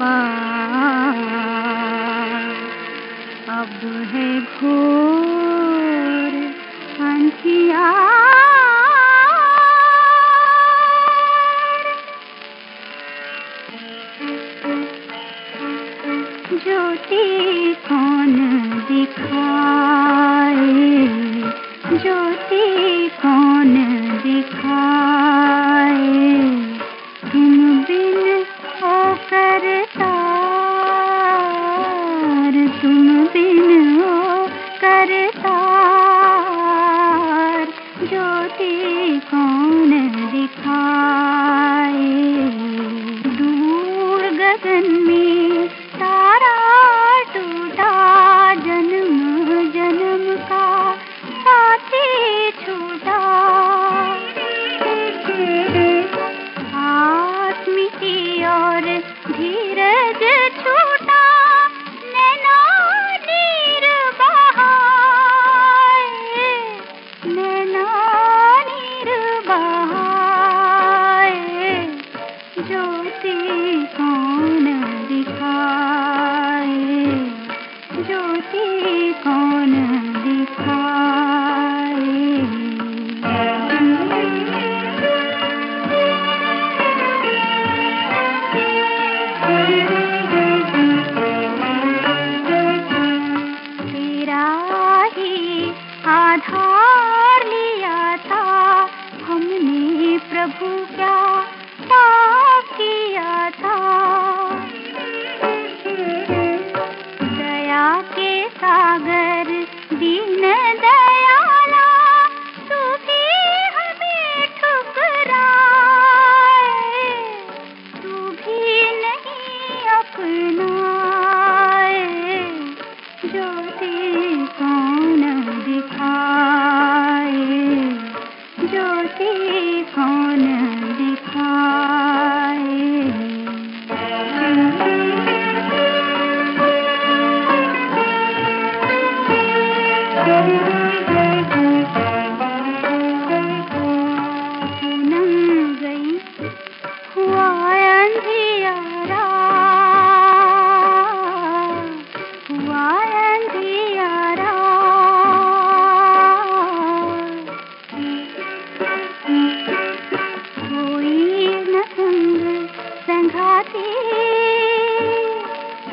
अब है घोर अंधिया। ज्योति कौन दिखाए? ज्योति कौन दिखाए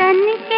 बन के